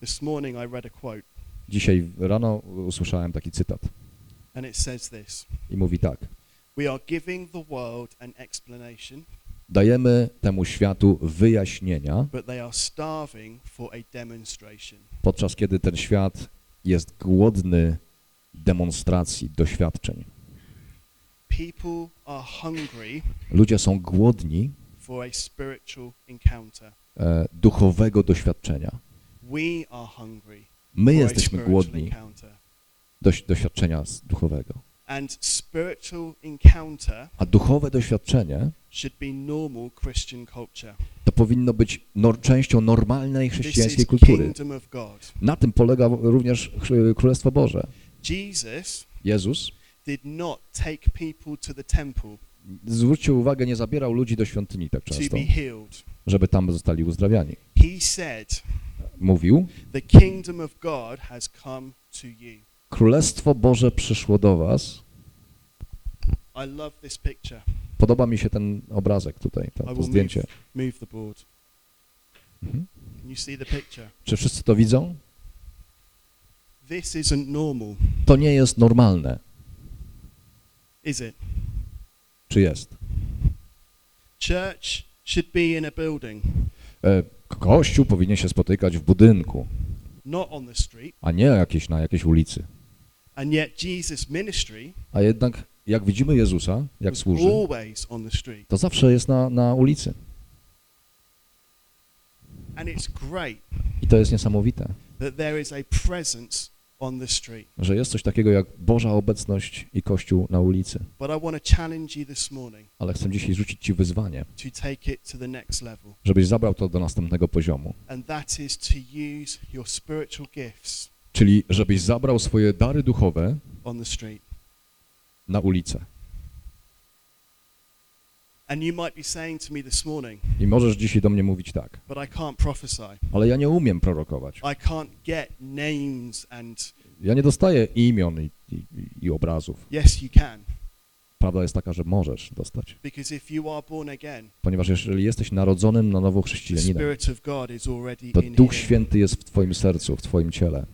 This morning I read a quote, Dzisiaj rano usłyszałem taki cytat and it says this i mówi tak. We are giving the world an explanation, Dajemy temu światu wyjaśnienia, but they are starving for a demonstration. podczas kiedy ten świat jest głodny demonstracji, doświadczeń. People are hungry Ludzie są głodni for a spiritual encounter. e, duchowego doświadczenia. We are hungry My jesteśmy głodni doświadczenia duchowego. A duchowe doświadczenie to powinno być częścią normalnej chrześcijańskiej kultury. Na tym polega również Królestwo Boże. Jezus, zwróćcie uwagę, nie zabierał ludzi do świątyni tak to często, żeby tam zostali uzdrawiani. Mówił. Królestwo Boże przyszło do was. Podoba mi się ten obrazek tutaj, to, to zdjęcie. Mhm. Czy wszyscy to widzą? To nie jest normalne. Czy jest? Church should be in a building, E, Kościół powinien się spotykać w budynku, a nie jakieś na jakiejś ulicy. A jednak, jak widzimy Jezusa, jak służy, to zawsze jest na, na ulicy. I to jest niesamowite, że jest coś takiego jak Boża obecność i Kościół na ulicy. Ale chcę dzisiaj rzucić Ci wyzwanie, żebyś zabrał to do następnego poziomu. Czyli żebyś zabrał swoje dary duchowe na ulicę. And you might be saying to me this morning, I możesz dzisiaj do mnie mówić tak, but I can't prophesy. ale ja nie umiem prorokować. I can't get names and Ja nie dostaję imion i, i, i obrazów. yes, you can. Prawda jest taka, że możesz dostać. Ponieważ jeżeli jesteś narodzonym na nowo chrześcijaninem, to Duch. Święty jest w Twoim sercu, w Twoim ciele.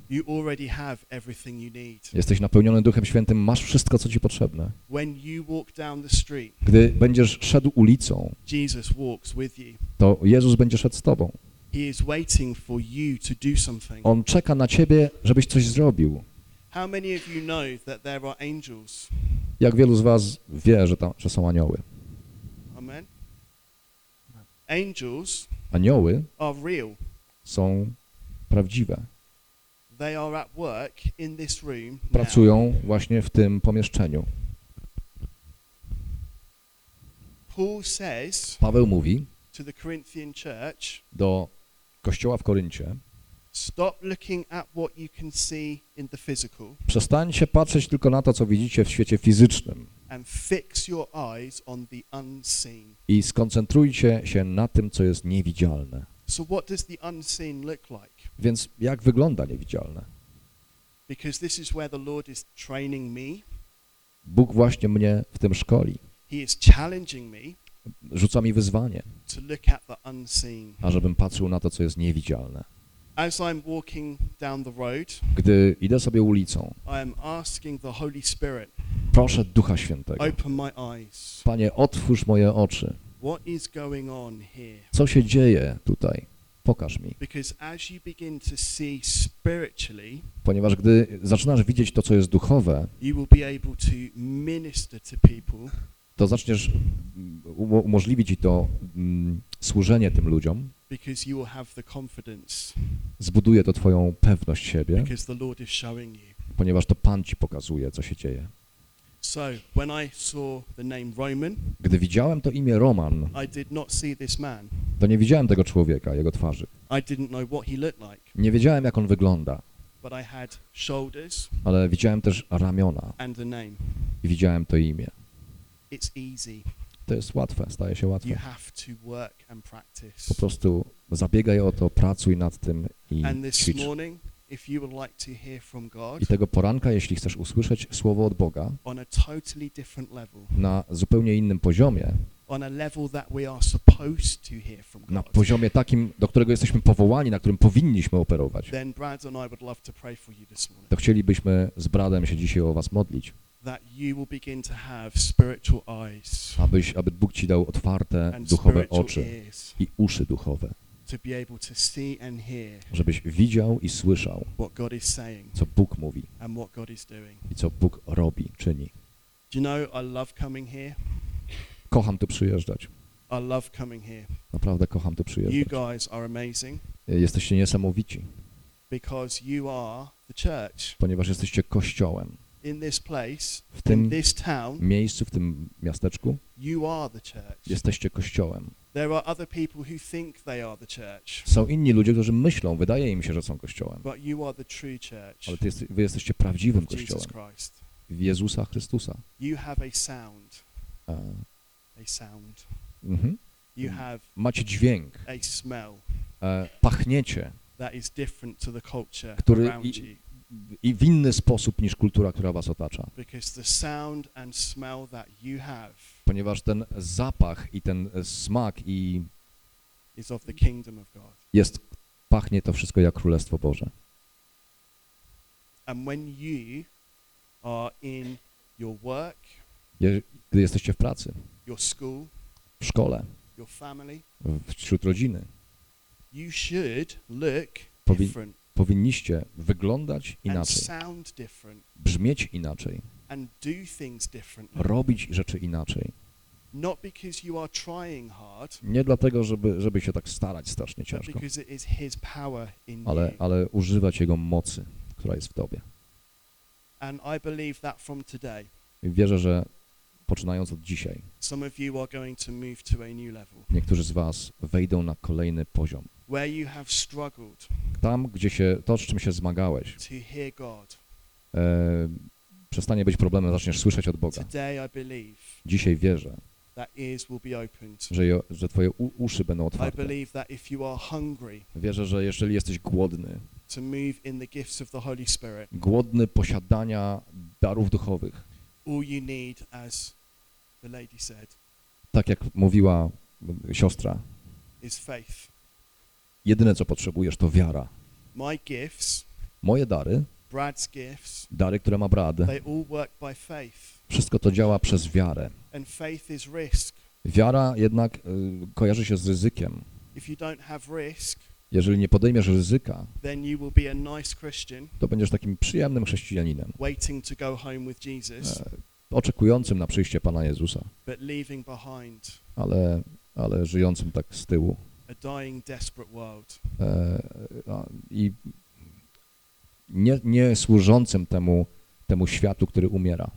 Jesteś napełniony Duchem Świętym, masz wszystko, co Ci potrzebne. Gdy będziesz szedł ulicą, to Jezus będzie szedł z Tobą. On czeka na Ciebie, żebyś coś zrobił. Jak wielu z Was wie, że, tam, że są anioły? Amen. Angels Anioły are real. są prawdziwe. They are at work in this room now. Pracują właśnie w tym pomieszczeniu. Paul says Paweł mówi, to the Corinthian church, do kościoła w Koryncie, stop looking at what you can see in the physical przestańcie patrzeć tylko na to, co widzicie w świecie fizycznym and fix your eyes on the unseen. i skoncentrujcie się na tym, co jest niewidzialne. So, what does the unseen look like? Więc jak wygląda niewidzialne? Because this is where the Lord is training me, Bóg właśnie mnie w tym szkoli. He is challenging me Rzuca mi wyzwanie, to look at the unseen. ażebym patrzył na to, co jest niewidzialne. As I'm walking down the road, Gdy idę sobie ulicą, I am asking the Holy Spirit, proszę Ducha Świętego. open my eyes. Panie, otwórz moje oczy. What is going on here? Co się dzieje tutaj? Pokaż mi. Because as you begin to see spiritually, Ponieważ gdy zaczynasz widzieć to, co jest duchowe, you will be able to minister to people to zaczniesz umo- umożliwić ci to mm, służenie tym ludziom, because you will have the confidence zbuduje to twoją pewność siebie, because the Lord is showing you. ponieważ to Pan ci pokazuje, co się dzieje. So, when I saw the name Roman, Gdy widziałem to imię Roman, I did not see this man. to nie widziałem tego człowieka, jego twarzy. I didn't know what he looked like, Nie wiedziałem, jak on wygląda, but I had shoulders ale widziałem też ramiona and a name. i widziałem to imię. It's easy. To jest łatwe, staje się łatwe. Po prostu zabiegaj o to, pracuj nad tym i ćwicz. I tego poranka, jeśli chcesz usłyszeć słowo od Boga na zupełnie innym poziomie, na poziomie takim, do którego jesteśmy powołani, na którym powinniśmy operować, to chcielibyśmy z Bradem się dzisiaj o was modlić, That you will begin to have spiritual eyes abyś, aby Bóg ci dał otwarte and duchowe spiritual oczy ears i uszy duchowe, to be able to see and hear żebyś widział i słyszał, what God is saying co Bóg mówi and what God is doing. i co Bóg robi, czyni. Do you know I love coming here? Kocham tu przyjeżdżać. I love coming here. Naprawdę kocham tu You przyjeżdżać. guys are amazing Jesteście niesamowici, because you are the church. ponieważ jesteście kościołem. In this place, W in tym this town, miejscu, w tym miasteczku you are the church. jesteście kościołem. There are other people who think they are the church, Są inni ludzie, którzy myślą, wydaje im się, że są kościołem, but you are the true church ale ty wy jesteście prawdziwym kościołem, w Jezusa Chrystusa. You have a sound, a sound. mhm. You have Macie dźwięk, a smell e, pachniecie that is different to the culture Który i- w inny sposób niż kultura, która was otacza. Ponieważ ten zapach i ten e, smak i jest, pachnie to wszystko jak Królestwo Boże. Gdy jesteście w pracy, w szkole, wśród rodziny, you powinniście wyglądać inaczej, brzmieć inaczej, robić rzeczy inaczej. Nie dlatego, żeby, żeby się tak starać strasznie ciężko, ale, ale używać Jego mocy, która jest w Tobie. I wierzę, że poczynając od dzisiaj, niektórzy z Was wejdą na kolejny poziom. Tam, gdzie się, to, z czym się zmagałeś, e, przestanie być problemem, zaczniesz słyszeć od Boga. Dzisiaj wierzę, że, je, że Twoje u, uszy będą otwarte. Wierzę, że jeżeli jesteś głodny, głodny posiadania darów duchowych, all you need, as the lady said, tak jak mówiła siostra, is faith. jedyne co potrzebujesz to wiara. My gifts, Moje dary, dary, które ma Brad, they all work by faith. wszystko to działa przez wiarę. Wiara jednak y, kojarzy się z ryzykiem. Jeżeli nie podejmiesz ryzyka, to będziesz takim przyjemnym chrześcijaninem, oczekującym na przyjście Pana Jezusa, ale, ale żyjącym tak z tyłu. e, i nie, nie służącym temu, temu światu, który umiera,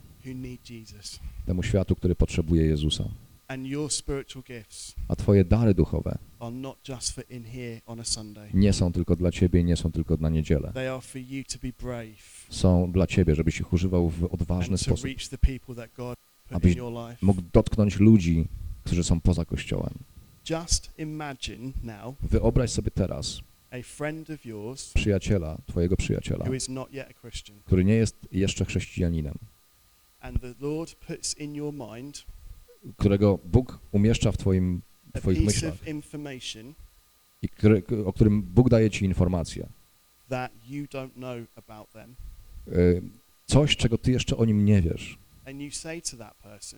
temu światu, który potrzebuje Jezusa. And your spiritual gifts a twoje dary duchowe are not just for in here on a Sunday. nie są tylko dla ciebie, nie są tylko na niedzielę. They are for you to be brave Są dla ciebie, żebyś ich używał w odważny sposób. reach the people that God put Abyś in your life. Mógł dotknąć ludzi, którzy są poza Kościołem. Just imagine now Wyobraź sobie teraz a friend of yours przyjaciela, twojego przyjaciela, who is not yet a Christian, który nie jest jeszcze chrześcijaninem, and the Lord puts in your mind którego Bóg umieszcza w twoim, w twoich myślach i który, o którym Bóg daje ci informację. Y, Coś, czego ty jeszcze o nim nie wiesz.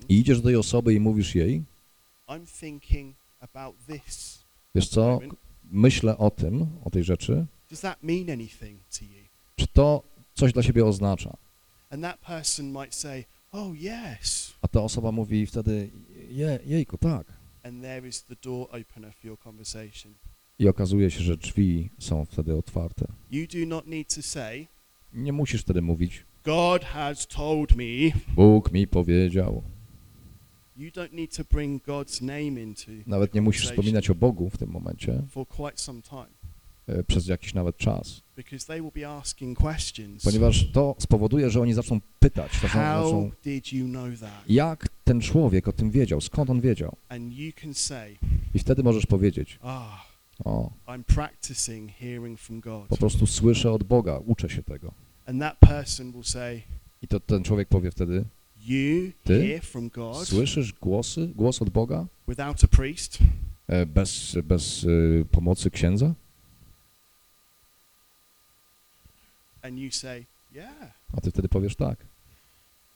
I idziesz do tej osoby i mówisz jej, wiesz co, myślę o tym, o tej rzeczy, czy to coś dla siebie oznacza? And that person might say, Oh, yes. A ta osoba mówi wtedy, Je, jejku, tak. And there is the door opener for your conversation. I okazuje się, że drzwi są wtedy otwarte. You do not need to say, Nie musisz wtedy mówić, God has told me. Bóg mi powiedział. You don't need to bring God's name into Nawet nie musisz conversation wspominać o Bogu w tym momencie, for quite some time przez jakiś nawet czas. Ponieważ to spowoduje, że oni zaczną pytać, zaczną, jak ten człowiek o tym wiedział, skąd on wiedział. I wtedy możesz powiedzieć, Ah, o, po prostu słyszę od Boga, uczę się tego. I to ten człowiek powie wtedy, Ty słyszysz głosy, głos od Boga e, bez, bez e, pomocy księdza? And you say, Yeah. A ty wtedy powiesz tak.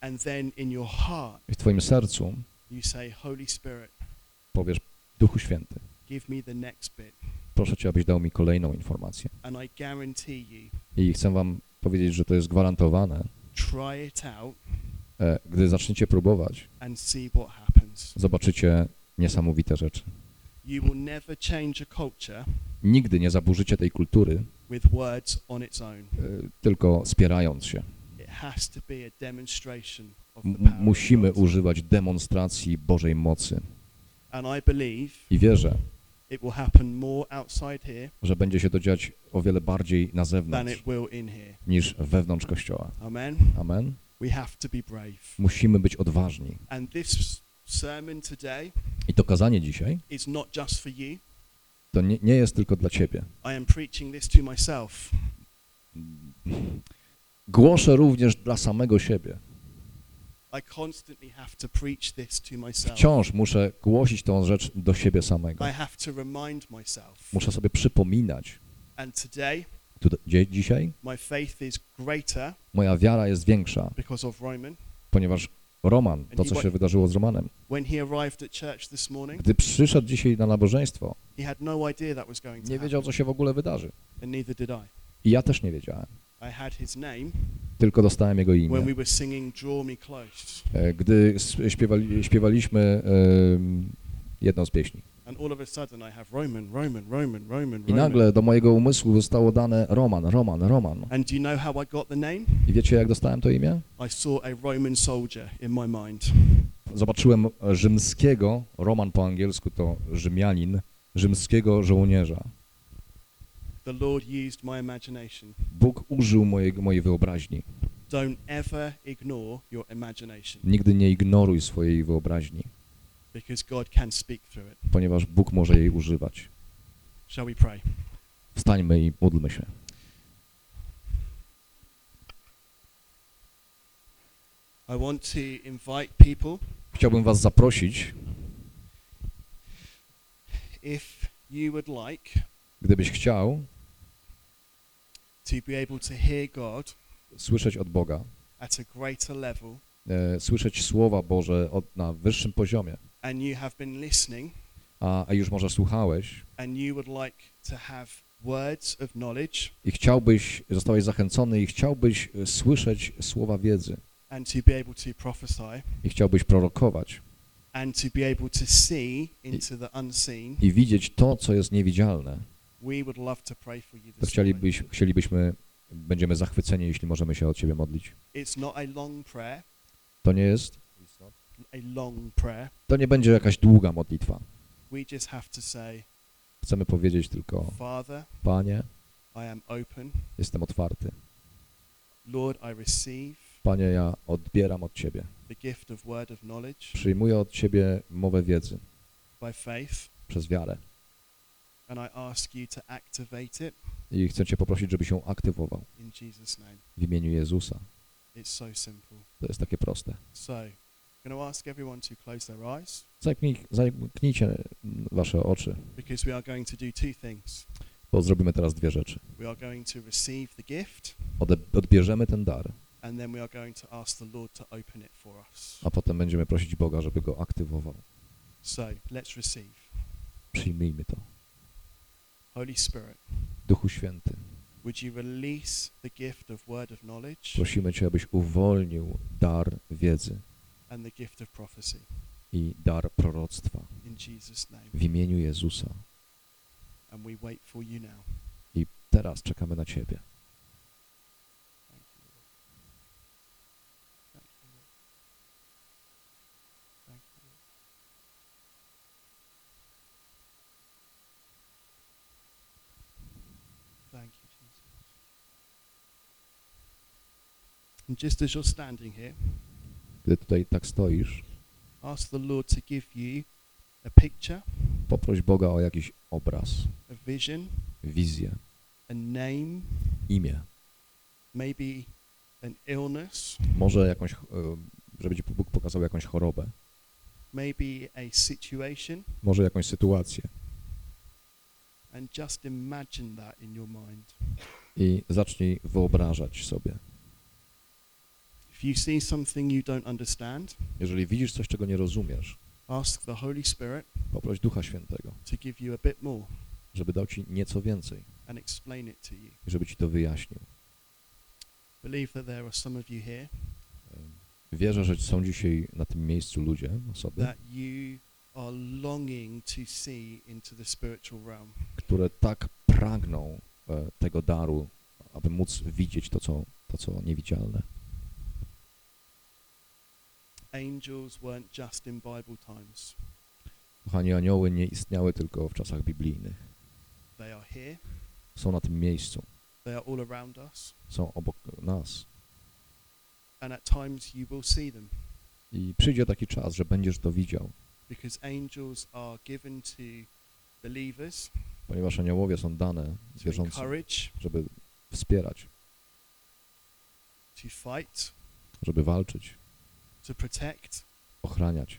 And then in your heart, I w twoim sercu you say, Holy Spirit, powiesz, Duchu Święty, give me the next bit. proszę Cię, abyś dał mi kolejną informację. And I guarantee you, I chcę Wam powiedzieć, że to jest gwarantowane. try it out E, Gdy zaczniecie próbować, and see what happens. zobaczycie niesamowite rzeczy. You will never change a culture Nigdy nie zaburzycie tej kultury, with words on its own. e, tylko spierając się. It has to be a demonstration of the power of musimy God. używać demonstracji Bożej mocy. And I believe I wierzę, it will happen more outside here że będzie się to dziać o wiele bardziej na than zewnątrz it will in here. niż wewnątrz Kościoła. Amen. Amen. We have to be brave. Musimy być odważni. And this sermon today I to kazanie dzisiaj is not just for you. To nie, nie jest tylko dla Ciebie. Głoszę również dla samego siebie. Wciąż muszę głosić tą rzecz do siebie samego. Muszę sobie przypominać. Dzisiaj moja wiara jest większa, ponieważ Roman, to co się wydarzyło z Romanem, gdy przyszedł dzisiaj na nabożeństwo, no nie wiedział, co się w ogóle wydarzy. I. Ja też nie wiedziałem. Tylko dostałem jego imię. E, Gdy śpiewali, śpiewaliśmy em, jedną z pieśni. I nagle do mojego umysłu zostało dane Roman, Roman, Roman. And do you know how I got the name? I wiecie, jak dostałem to imię? I saw a Roman soldier in my mind. Zobaczyłem rzymskiego, Roman po angielsku to Rzymianin, rzymskiego żołnierza. The Lord used my imagination. Bóg użył mojego, mojej wyobraźni. Don't ever ignore your imagination Nigdy nie ignoruj swojej wyobraźni, ponieważ Bóg może jej używać. Shall we pray? Wstańmy i módlmy się. I want to invite people, Chciałbym was zaprosić, if you would like, gdybyś chciał to be able to hear God słyszeć od Boga, at a greater level, e, słyszeć słowa Boże od, na wyższym poziomie, and you have been listening, a, a już może słuchałeś and you would like to have words of knowledge i chciałbyś, zostałeś zachęcony i chciałbyś e, słyszeć słowa wiedzy and to be able to prophesy i chciałbyś prorokować and to be able to see into the unseen, i widzieć to, co jest niewidzialne, we would love to pray for you to this morning. chcielibyś, chcielibyśmy, będziemy zachwyceni, jeśli możemy się o Ciebie modlić. It's not a long prayer. To nie jest. To nie będzie jakaś długa modlitwa. We just have to say, Chcemy powiedzieć tylko, Father, Panie, I am open. jestem otwarty. Lord, I receive Panie, ja odbieram od Ciebie. the gift of word of knowledge Przyjmuję od Ciebie mowę wiedzy przez wiarę. and I ask you to activate it I chcę Cię poprosić, żebyś ją aktywował in Jesus' name. w imieniu Jezusa. It's so simple. To jest takie proste. Going to ask everyone to close their eyes Zamknij, zamknijcie Wasze oczy, because we are going to do two things. bo zrobimy teraz dwie rzeczy. We are going to receive the gift, Ode, odbierzemy ten dar, and then we are going to ask the Lord to open it for us. a potem będziemy prosić Boga, żeby go aktywował. So, let's receive. Przyjmijmy to. Holy Spirit, Duchu Święty, would you release the gift of word of knowledge prosimy Cię, abyś uwolnił dar wiedzy and the gift of prophecy i dar proroctwa in Jesus' name? w imieniu Jezusa. And we wait for you now. I teraz czekamy na Ciebie. Thank you, Lord. Thank you, Lord. Thank you, Lord. Thank you, Jesus. And just as you're standing here, Gdy tutaj tak stoisz, ask the Lord to give you a picture, poproś Boga o jakiś obraz, a vision, wizję, a name, imię. maybe an illness, Może jakąś, e, żeby Ci Bóg pokazał jakąś chorobę, maybe a situation, może jakąś sytuację. and just imagine that in your mind. I zacznij wyobrażać sobie. If you see something you don't understand, Jeżeli widzisz coś, czego nie rozumiesz, ask the Holy Spirit poproś Ducha Świętego, to give you a bit more żeby dał Ci nieco więcej and explain it to you. i żeby Ci to wyjaśnił. Believe that there are some of you here Wierzę, że są dzisiaj na tym miejscu ludzie, osoby, that you are longing to see into the spiritual realm. które tak pragną e, tego daru, aby móc widzieć to, co, to, co niewidzialne. Angels weren't just in Bible times. Kochani, anioły nie istniały tylko w czasach biblijnych. They are here. Są na tym miejscu, They are all around us. są obok nas. And at times you will see them I przyjdzie taki czas, że będziesz to widział, because angels are given to believers ponieważ aniołowie są dane to wierzącym, encourage, żeby wspierać, to fight, żeby walczyć, to protect, ochraniać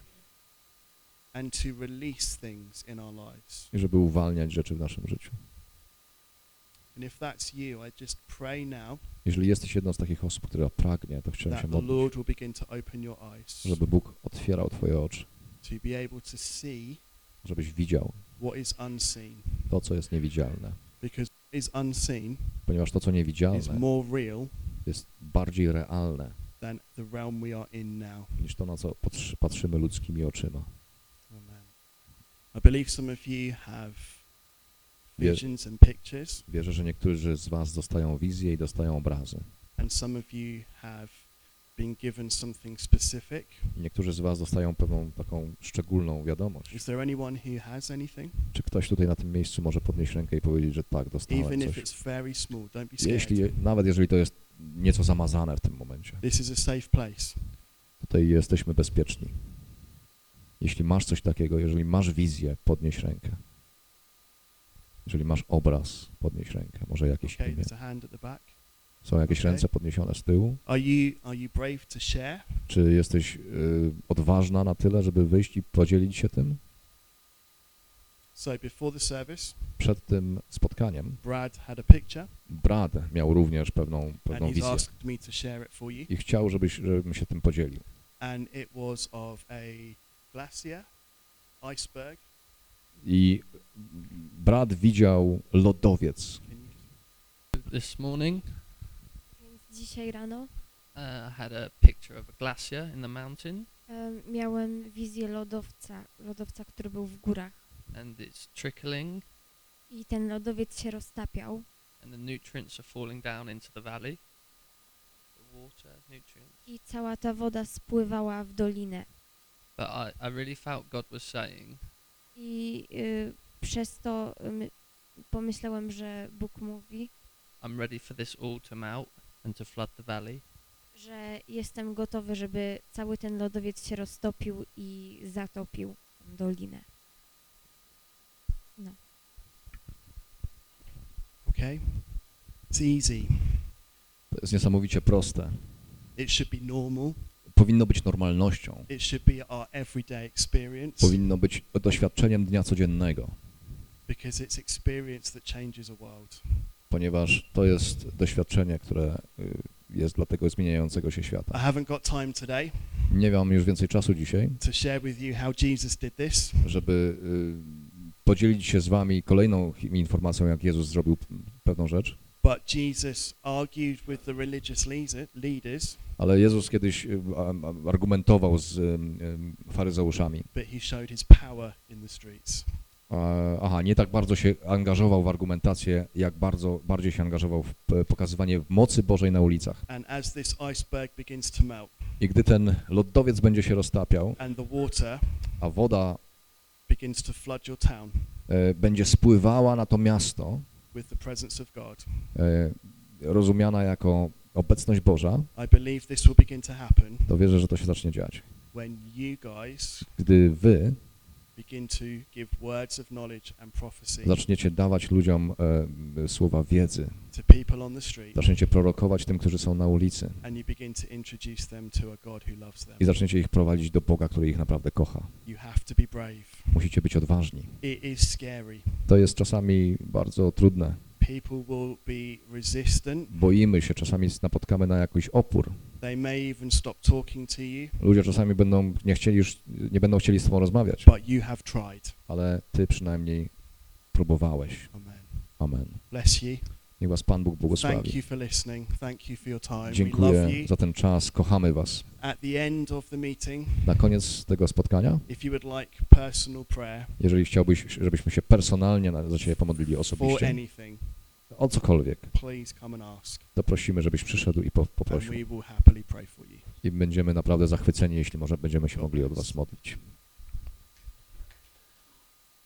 and to release things in our lives. i żeby uwalniać rzeczy w naszym życiu. And if that's you, I just pray now Jeżeli jesteś jedną z takich osób, która pragnie, to chciałem się that the modlić, Lord will begin to open your eyes żeby Bóg otwierał Twoje oczy, to be able to see żebyś widział what is unseen. to, co jest niewidzialne. Because what is unseen Ponieważ to, co is niewidzialne, more real jest bardziej realne than the realm we are in now. niż to, na co patrzy, patrzymy ludzkimi oczyma. Amen. I believe some of you have Wie- visions and pictures, Wierzę, że niektórzy z Was dostają wizje i dostają obrazy. and some of you have been given something specific. I niektórzy z Was dostają pewną taką szczególną wiadomość. Is there anyone who has anything? Czy ktoś tutaj na tym miejscu może podnieść rękę i powiedzieć, że tak, dostałem coś? Jeśli, nawet jeżeli to jest nieco zamazane w tym momencie, This is a safe place. tutaj jesteśmy bezpieczni. Jeśli masz coś takiego, jeżeli masz wizję, podnieś rękę. Jeżeli masz obraz, podnieś rękę. Może jakieś Okay, imię. Są jakieś Okay. ręce podniesione z tyłu? Are you are you brave to share? Czy jesteś y, odważna na tyle, żeby wyjść i podzielić się tym? So before the service, Przed tym spotkaniem Brad had a picture, Brad miał również pewną, and pewną he's wizję asked me to share it for you. i chciał, żebyś, żebym się tym podzielił. And it was of a glacier, iceberg. I Brad widział lodowiec. Can you This morning, Więc dzisiaj rano uh, I had a picture of a glacier in the mountain, em, miałem wizję lodowca, lodowca, który był w górach. And it's trickling, I ten lodowiec się roztapiał and the nutrients are falling down into the valley. The water, nutrients. i cała ta woda spływała w dolinę. But I, I really felt God was saying, I y, przez to y, pomyślałem, że Bóg mówi, I'm ready for this all to melt and to flood the valley. że jestem gotowy, żeby cały ten lodowiec się roztopił i zatopił dolinę. No. Okay? It's easy. To jest niesamowicie proste. It should be normal. Powinno być normalnością. It should be our everyday experience Powinno być doświadczeniem dnia codziennego, because it's experience that changes a world. ponieważ to jest doświadczenie, które y, jest dla tego zmieniającego się I świata. haven't got time today Nie mam już więcej czasu dzisiaj, to share with you how Jesus did this, żeby y, podzielić się z wami kolejną informacją, jak Jezus zrobił pewną rzecz, ale Jezus kiedyś y, argumentował z y, y, faryzeuszami. Aha, nie tak bardzo się angażował w argumentację, jak bardzo bardziej się angażował w pokazywanie mocy Bożej na ulicach. I gdy ten lodowiec będzie się roztapiał, a woda będzie spływała na to miasto, with the presence of God, e, rozumiana jako obecność Boża, I believe this will begin to wierzę, że to się zacznie dziać. when you guys Gdy wy zaczniecie dawać ludziom e, słowa wiedzy, zaczniecie prorokować tym, którzy są na ulicy i zaczniecie ich prowadzić do Boga, który ich naprawdę kocha. Musicie być odważni. To jest czasami bardzo trudne. People will be resistant. Boimy się, czasami napotkamy na jakiś opór. They may even stop talking to you, Ludzie czasami będą nie chcieli już, nie będą chcieli z tobą rozmawiać, but you have tried. ale ty przynajmniej próbowałeś. Amen. Amen. Bless you. Niech was Pan Bóg Thank błogosławi. you for listening. Thank you for your time. We love Dziękuję you. za ten czas, kochamy was. At the end of the meeting, Na koniec tego spotkania, if you would like personal prayer jeżeli chciałbyś, żebyśmy się personalnie na- za ciebie pomodlili for osobiście, anything, o cokolwiek, to prosimy, żebyś przyszedł i po, poprosił. I będziemy naprawdę zachwyceni, jeśli może będziemy się mogli od was modlić.